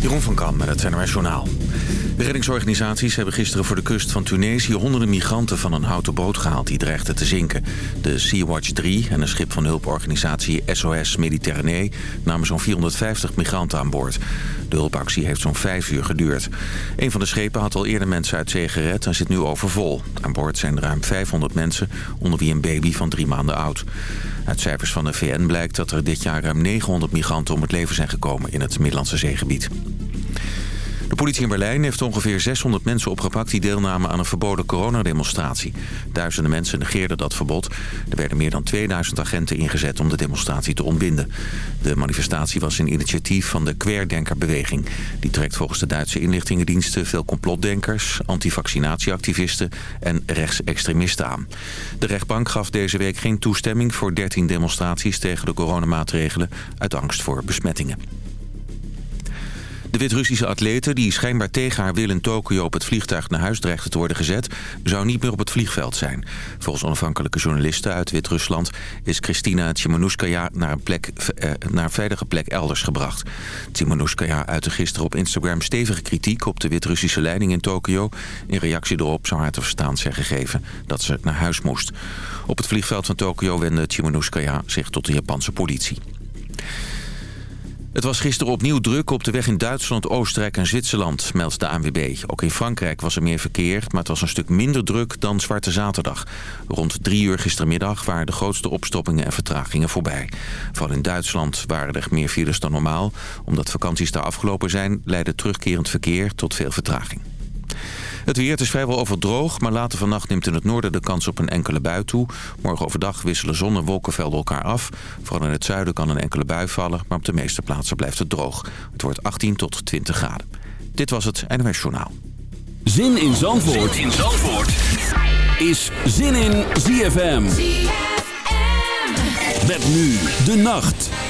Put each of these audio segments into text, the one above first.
Jeroen van Kam met het NRS Journaal. De reddingsorganisaties hebben gisteren voor de kust van Tunesië... honderden migranten van een houten boot gehaald die dreigden te zinken. De Sea-Watch 3 en een schip van hulporganisatie SOS Mediterranee... namen zo'n 450 migranten aan boord. De hulpactie heeft zo'n vijf uur geduurd. Een van de schepen had al eerder mensen uit zee gered en zit nu overvol. Aan boord zijn ruim 500 mensen, onder wie een baby van drie maanden oud. Uit cijfers van de VN blijkt dat er dit jaar ruim 900 migranten om het leven zijn gekomen in het Middellandse zeegebied. De politie in Berlijn heeft ongeveer 600 mensen opgepakt... die deelnamen aan een verboden coronademonstratie. Duizenden mensen negeerden dat verbod. Er werden meer dan 2000 agenten ingezet om de demonstratie te ontbinden. De manifestatie was een initiatief van de Querdenkerbeweging. Die trekt volgens de Duitse inlichtingendiensten veel complotdenkers... antivaccinatieactivisten en rechtsextremisten aan. De rechtbank gaf deze week geen toestemming voor 13 demonstraties... tegen de coronamaatregelen uit angst voor besmettingen. De Wit-Russische atlete, die schijnbaar tegen haar wil in Tokio op het vliegtuig naar huis dreigde te worden gezet, zou niet meer op het vliegveld zijn. Volgens onafhankelijke journalisten uit Wit-Rusland is Kristina Tsimanouskaya naar een, plek, eh, naar een veilige plek elders gebracht. Tsimanouskaya uitte gisteren op Instagram stevige kritiek op de Wit-Russische leiding in Tokio. In reactie erop zou haar te verstaan zijn gegeven dat ze naar huis moest. Op het vliegveld van Tokio wendde Tsimanouskaya zich tot de Japanse politie. Het was gisteren opnieuw druk op de weg in Duitsland, Oostenrijk en Zwitserland, meldt de ANWB. Ook in Frankrijk was er meer verkeer, maar het was een stuk minder druk dan Zwarte Zaterdag. Rond drie uur gistermiddag waren de grootste opstoppingen en vertragingen voorbij. Vooral in Duitsland waren er meer files dan normaal. Omdat vakanties daar afgelopen zijn, leidde terugkerend verkeer tot veel vertraging. Het weer is vrijwel overdroog, maar later vannacht neemt in het noorden de kans op een enkele bui toe. Morgen overdag wisselen zon en wolkenvelden elkaar af. Vooral in het zuiden kan een enkele bui vallen, maar op de meeste plaatsen blijft het droog. Het wordt 18 tot 20 graden. Dit was het NWS Journaal. Zin in Zandvoort, zin in Zandvoort. is Zin in ZFM. ZFM. Met nu de nacht.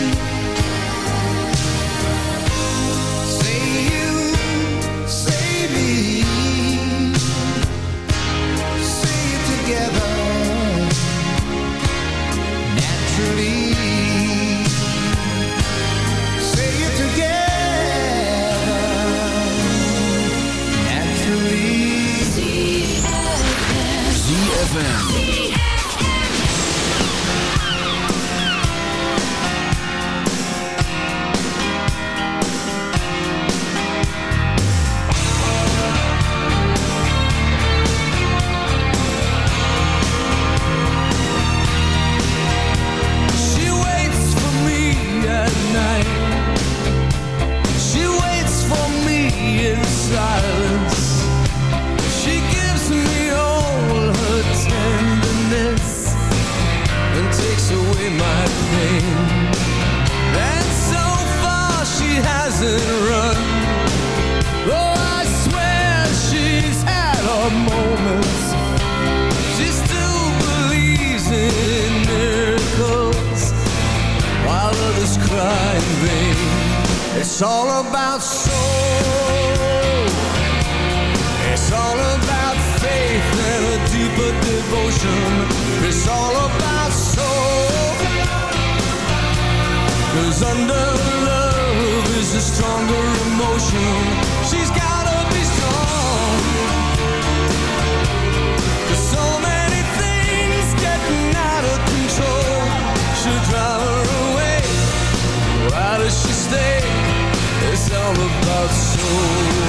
Soul.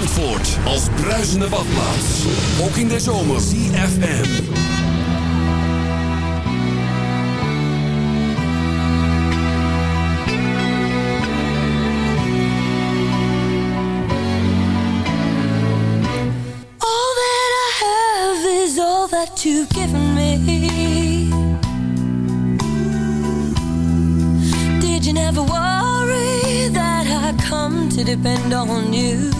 Zandvoort als bruisende badplaats. Ook in de zomer. CFM. All that I have is all that you've given me. Did you never worry that I come to depend on you?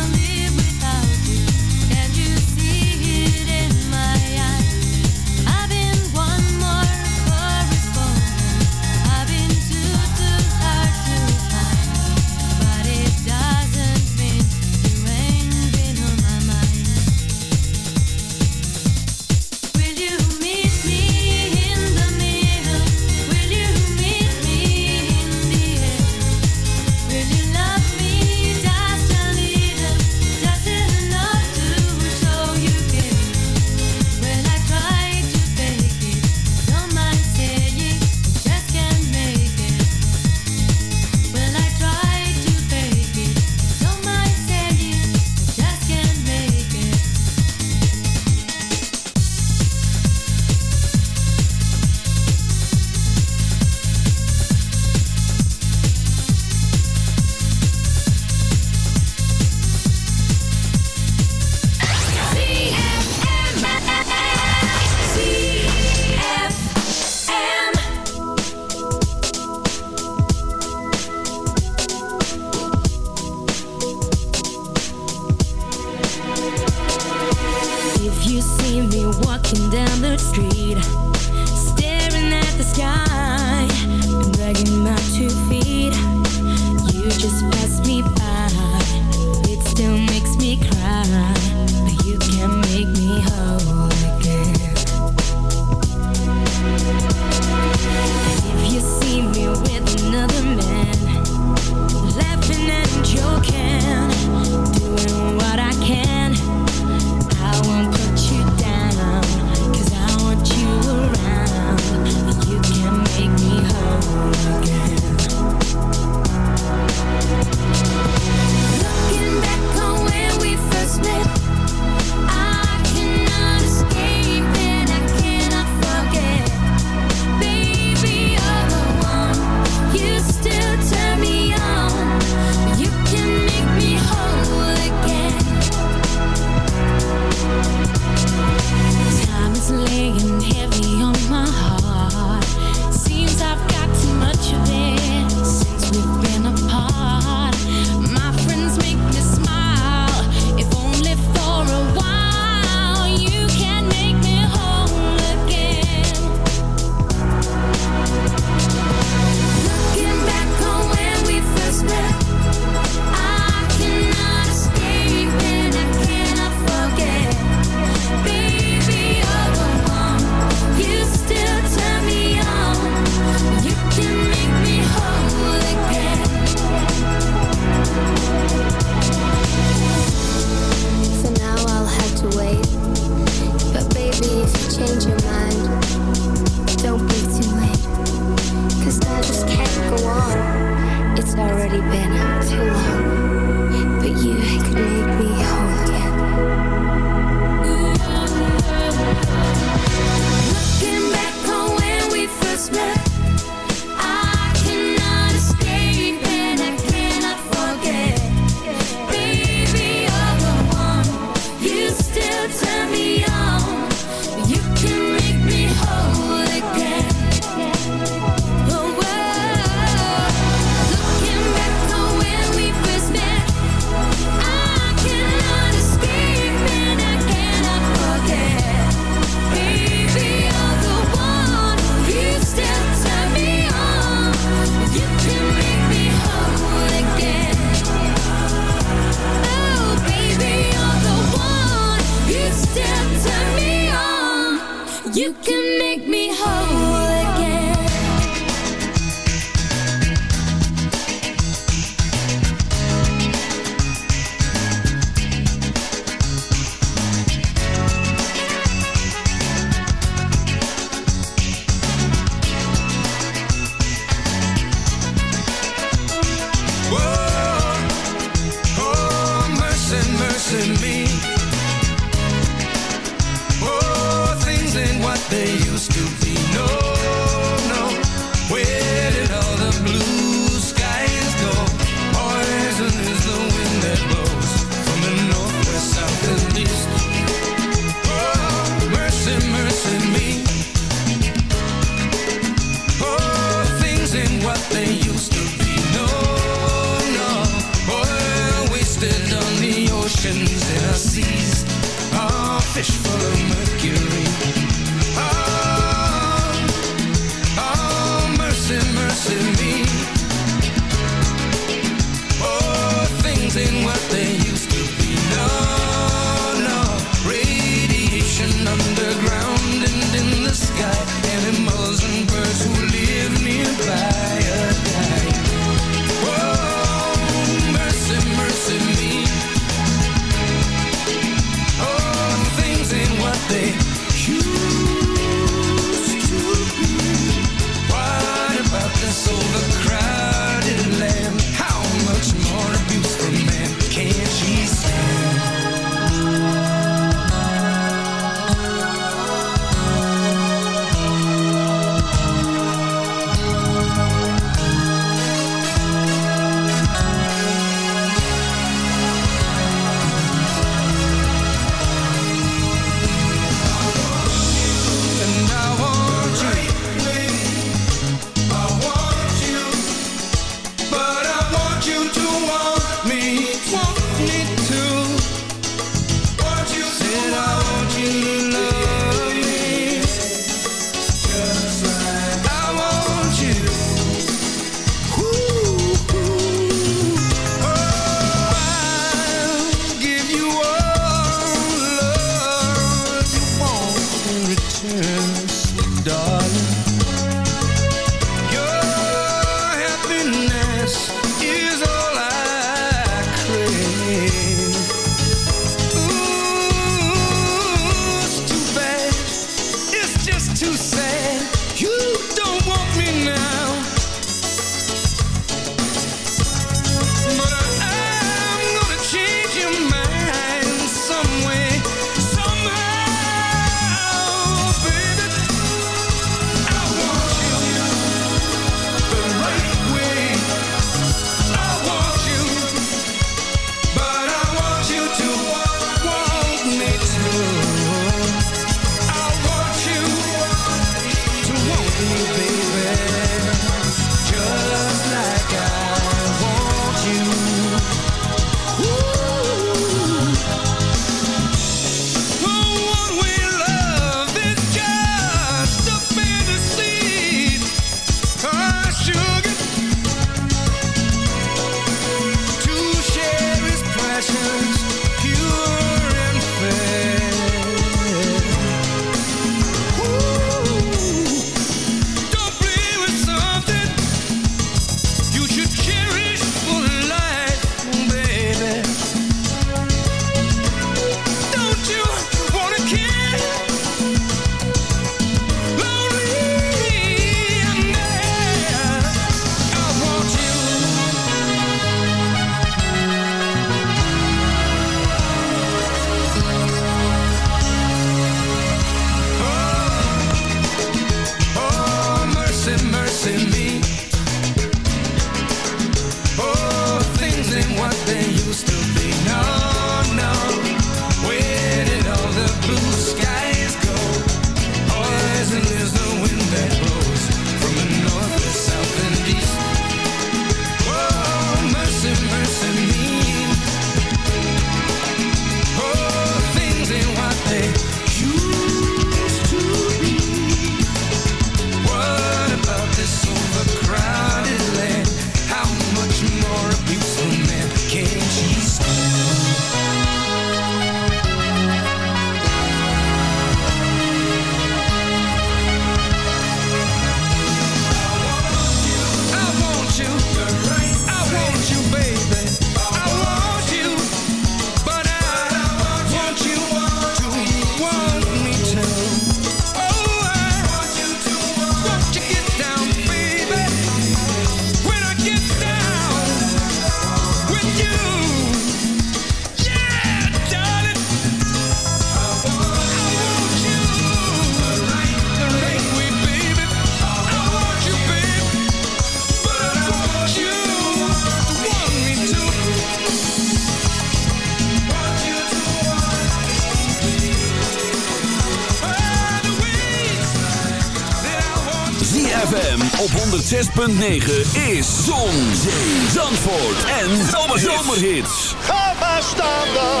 9 is Zon, Zee, Zandvoort en Zomerhits. Ga maar staan dan,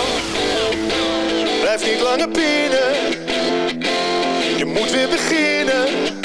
blijf niet langer binnen. Je moet weer beginnen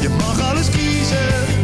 Je mag alles kiezen.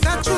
that you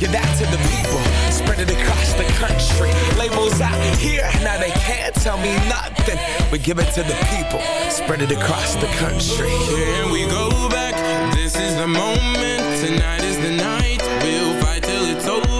Give that to the people, spread it across the country. Labels out here, now they can't tell me nothing. We give it to the people, spread it across the country. Here we go back, this is the moment, tonight is the night. We'll fight till it's over,